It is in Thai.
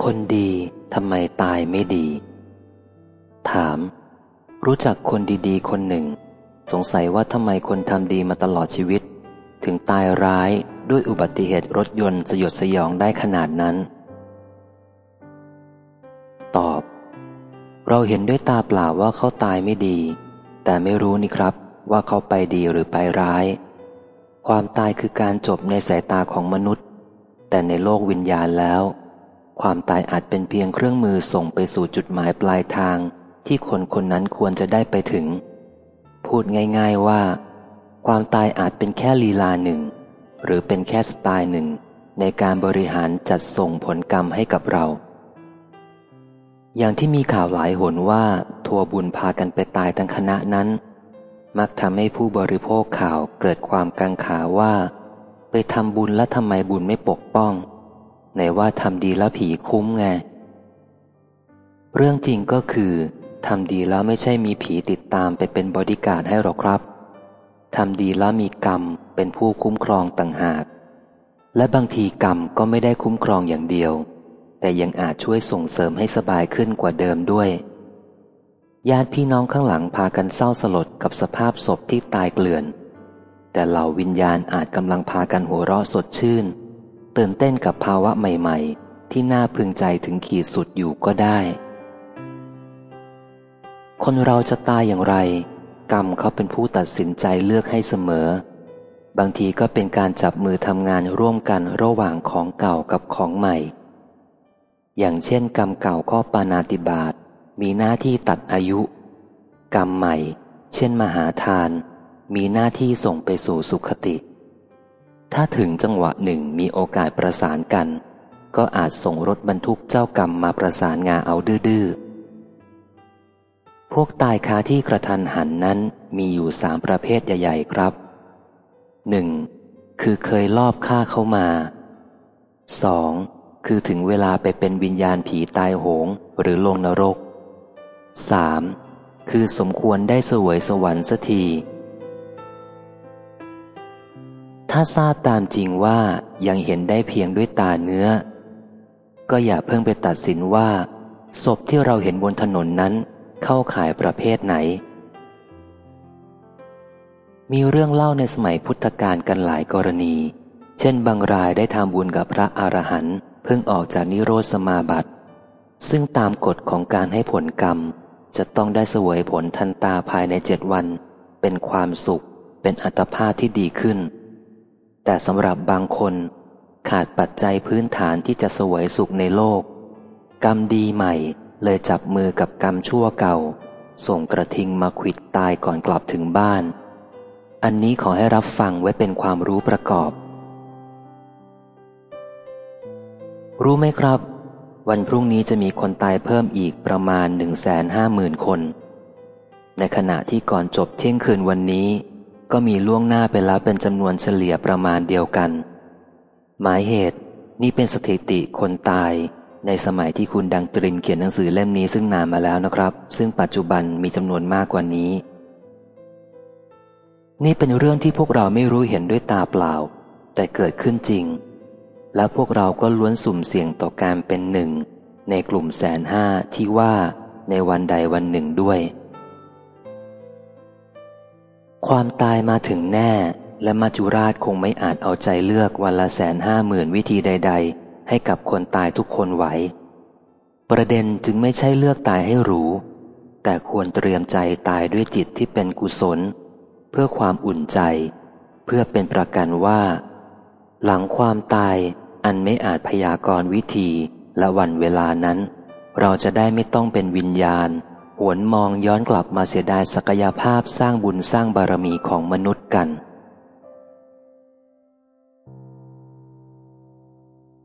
คนดีทำไมตายไม่ดี ถาม รู้จักคนดีๆ คนหนึ่ง สงสัยว่าทำไมคนทำดีมาตลอดชีวิต ถึงตายร้ายด้วยอุบัติเหตุรถยนต์สยดสยองได้ขนาดนั้น ตอบ เราเห็นด้วยตาเปล่าว่าเขาตายไม่ดี แต่ไม่รู้นี่ครับว่าเขาไปดีหรือไปร้าย ความตายคือการจบในสายตาของมนุษย์ แต่ในโลกวิญญาณแล้ว ความตายอาจเป็นเพียงเครื่องมือส่งไปสู่จุดหมายปลายทางที่คนคนนั้นควรจะได้ไปถึง พูดง่ายๆว่า ความตายอาจเป็นแค่ลีลาหนึ่ง หรือเป็นแค่สไตล์หนึ่ง ในการบริหารจัดส่งผลกรรมให้กับเรา อย่างที่มีข่าวหลายหนว่า ทัวบุญพากันไปตายทั้งคณะนั้น มักทำให้ผู้บริโภคข่าวเกิดความกังขาว่า ไปทำบุญแล้วทำไมบุญไม่ปกป้อง ไหนว่าทำดีแล้วผีคุ้มไง เรื่องจริงก็คือทำดีแล้วไม่ใช่มีผีติดตามไปเป็นบริการให้หรอกครับทำดีแล้วมีกรรมเป็นผู้คุ้มครองต่างหาก และบางทีกรรมก็ไม่ได้คุ้มครองอย่างเดียว แต่ยังอาจช่วยส่งเสริมให้สบายขึ้นกว่าเดิมด้วย ญาติพี่น้องข้างหลังพากันเศร้าสลดกับสภาพศพที่ตายเกลื่อน แต่เหล่าวิญญาณอาจกำลังพากันหัวเราะสดชื่น ตื่นเต้นกับภาวะใหม่ๆ ที่น่าพึงใจถึงขีดสุดอยู่ก็ได้ คนเราจะตายอย่างไร กรรมเขาเป็นผู้ตัดสินใจเลือกให้เสมอ บางทีก็เป็นการจับมือทำงานร่วมกันระหว่างของเก่ากับของใหม่ อย่างเช่น กรรมเก่าก็ปานาติบาตมีหน้าที่ตัดอายุ กรรมใหม่ เช่น มหาทาน มีหน้าที่ส่งไปสู่สุขติ ถ้าถึงจังหวะหนึ่งมีโอกาสประสานกัน ก็อาจส่งรถบรรทุกเจ้ากรรมมาประสานงาเอาดื้อพวกตายคาที่กระทันหันนั้นมีอยู่สามประเภทใหญ่ ๆ ครับหนึ่งคือเคยลอบฆ่าเข้ามาสองคือถึงเวลาไปเป็นวิญญาณผีตายโหงหรือลงนรกสามคือสมควรได้สวยสวรรค์สัที ถ้าทราบตามจริงว่ายังเห็นได้เพียงด้วยตาเนื้อ ก็อย่าเพิ่งไปตัดสินว่า ศพที่เราเห็นบนถนนนั้นเข้าข่ายประเภทไหน มีเรื่องเล่าในสมัยพุทธกาลกันหลายกรณี เช่นบางรายได้ทำบุญกับพระอรหันต์เพิ่งออกจากนิโรธสมาบัติ ซึ่งตามกฎของการให้ผลกรรม จะต้องได้สวยผลทันตาภายในเจ็ดวัน เป็นความสุข เป็นอัตภาพที่ดีขึ้น แต่สำหรับบางคนขาดปัจจัยพื้นฐานที่จะสวยสุขในโลก กรรมดีใหม่เลยจับมือกับกรรมชั่วเก่า ส่งกระทิงมาขิดตายก่อนกลับถึงบ้าน อันนี้ขอให้รับฟังไว้เป็นความรู้ประกอบ รู้ไหมครับ วันพรุ่งนี้จะมีคนตายเพิ่มอีกประมาณหนึ่งแสนห้าหมื่นคน ในขณะที่ก่อนจบเที่ยงคืนวันนี้ ก็มีล่วงหน้าไปแล้วเป็นจำนวนเฉลี่ยประมาณเดียวกัน หมายเหตุนี่เป็นสถิติคนตาย ในสมัยที่คุณดังตรินเขียนหนังสือเล่มนี้ซึ่งนานมาแล้วนะครับ ซึ่งปัจจุบันมีจำนวนมากกว่านี้ นี่เป็นเรื่องที่พวกเราไม่รู้เห็นด้วยตาเปล่า แต่เกิดขึ้นจริง แล้วพวกเราก็ล้วนสุ่มเสี่ยงต่อการเป็นหนึ่งในกลุ่มแสนห้าที่ว่าในวันใดวันหนึ่งด้วย ความตายมาถึงแน่ และมาจุราชคงไม่อาจเอาใจเลือกวันละแสนห้าหมื่นวิธีใด ๆ ให้กับคนตายทุกคนไหว ประเด็นจึงไม่ใช่เลือกตายให้รู้ แต่ควรเตรียมใจตายด้วยจิตที่เป็นกุศล เพื่อความอุ่นใจ เพื่อเป็นประกันว่า หลังความตายอันไม่อาจพยากรณ์วิธีและวันเวลานั้น เราจะได้ไม่ต้องเป็นวิญญาณ วนมองย้อนกลับมาเสียดายศักยภาพสร้างบุญสร้างบารมีของมนุษย์กัน